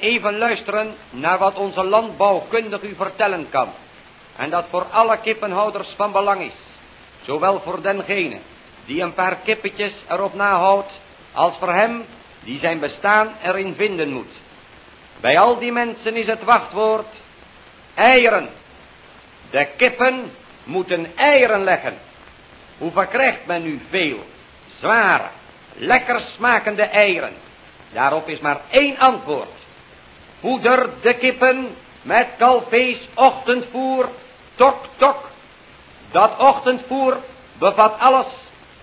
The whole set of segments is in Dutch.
even luisteren naar wat onze landbouwkundig u vertellen kan. En dat voor alle kippenhouders van belang is. Zowel voor dengene die een paar kippetjes erop nahoudt, als voor hem die zijn bestaan erin vinden moet. Bij al die mensen is het wachtwoord eieren. De kippen moeten eieren leggen. Hoe verkrijgt men nu veel, zware, lekker smakende eieren? Daarop is maar één antwoord. Poeder de kippen met kalfees ochtendvoer, tok tok. Dat ochtendvoer bevat alles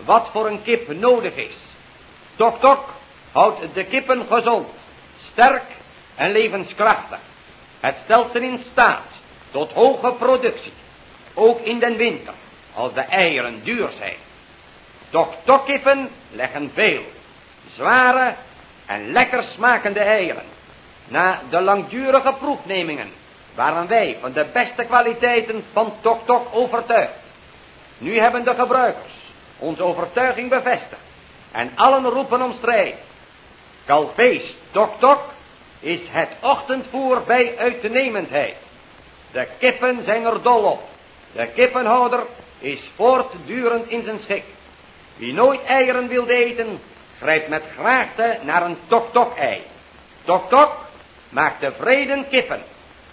wat voor een kip nodig is. Tok tok houdt de kippen gezond, sterk en levenskrachtig. Het stelt ze in staat tot hoge productie, ook in den winter, als de eieren duur zijn. Tok tok kippen leggen veel, zware en lekker smakende eieren. Na de langdurige proefnemingen waren wij van de beste kwaliteiten van Tok Tok overtuigd. Nu hebben de gebruikers onze overtuiging bevestigd en allen roepen om strijd. Kalfees Tok Tok is het ochtendvoer bij uitnemendheid. De kippen zijn er dol op. De kippenhouder is voortdurend in zijn schik. Wie nooit eieren wil eten, grijpt met graagte naar een tok-tok-ei. Tok-tok maakt tevreden kippen.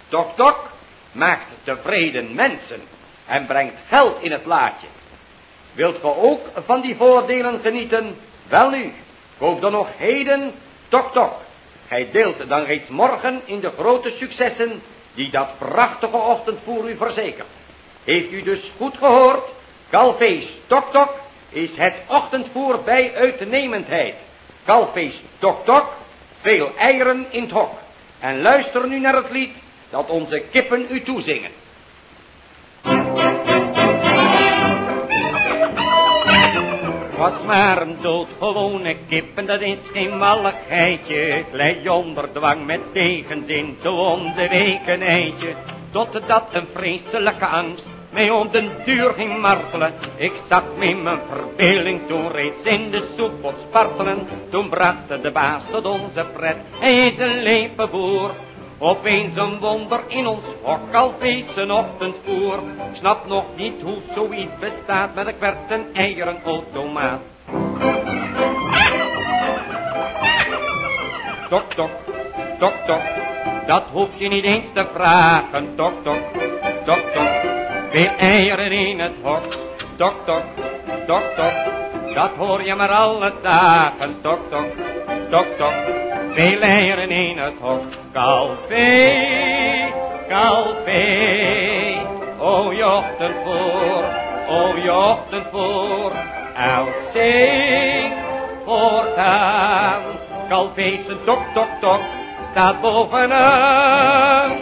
Tok-tok maakt tevreden mensen en brengt geld in het plaatje. Wilt ge ook van die voordelen genieten? Wel nu, koop dan nog heden tok-tok. Gij deelt dan reeds morgen in de grote successen die dat prachtige ochtend voor u verzekert. Heeft u dus goed gehoord? Kalfees tok-tok is het ochtendvoer bij uitnemendheid. Kalfees tok tok, veel eieren in het hok. En luister nu naar het lied dat onze kippen u toezingen. Was maar een doodgewone kip en dat is geen malligheidje. Glij onder dwang met tegenzin, zo om de week een eitje. Totdat een vreselijke angst mij om den duur ging martelen. Ik zag met mijn verbeelding toen reeds in de soep op spartelen. Toen bracht de baas tot onze pret, hij is een boer. Opeens een wonder in ons hok, al een ochtendvoer. Ik snap nog niet hoe zoiets bestaat, maar ik werd een eieren automaat. Tok, tok, tok, tok, dat hoef je niet eens te vragen. Tok, tok, tok, tok, veel eieren in het hok. Tok, tok, tok, tok, dat hoor je maar alle dagen. Tok, tok, tok, tok, veel eieren in het hok. Kalfee, kalfee, o jochten voor, o jochten voor. Zing voortaan, kalfee zijn tok, tok, tok, staat bovenaan.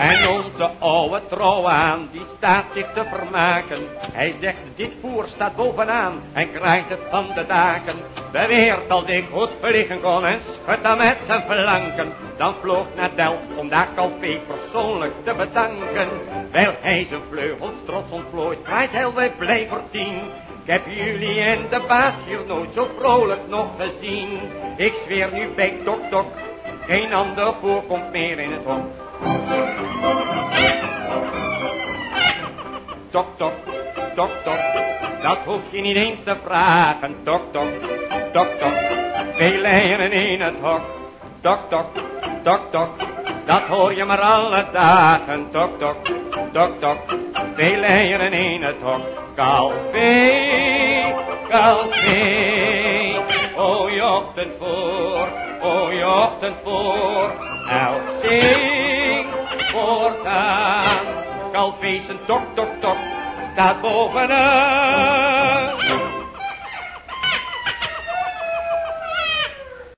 En onze oude trouw aan, die staat zich te vermaken. Hij zegt, dit voer staat bovenaan en krijgt het van de daken. Beweert als ik goed vliegen kon en schudt dan met zijn flanken. Dan vloog naar Delft om daar Calvé persoonlijk te bedanken. Wel hij zijn vleugels trots ontplooit, krijgt heel wij blij tien. Ik heb jullie en de baas hier nooit zo vrolijk nog gezien. Ik zweer nu bij Tok Tok, geen ander voorkomt meer in het hok. Tok, tok, tok, tok, dat hoef je niet eens te vragen. Tok, tok, tok, tok, veel eieren in het hok. Tok, tok, tok, tok, dat hoor je maar alle dagen. Tok, tok, tok, tok, veel eieren in het hok. Kalfee, kalfee, o je ochtend voor, o je ochtend voor. Zing voortaan, kalfees een tok, tok, tok, staat bovenaan.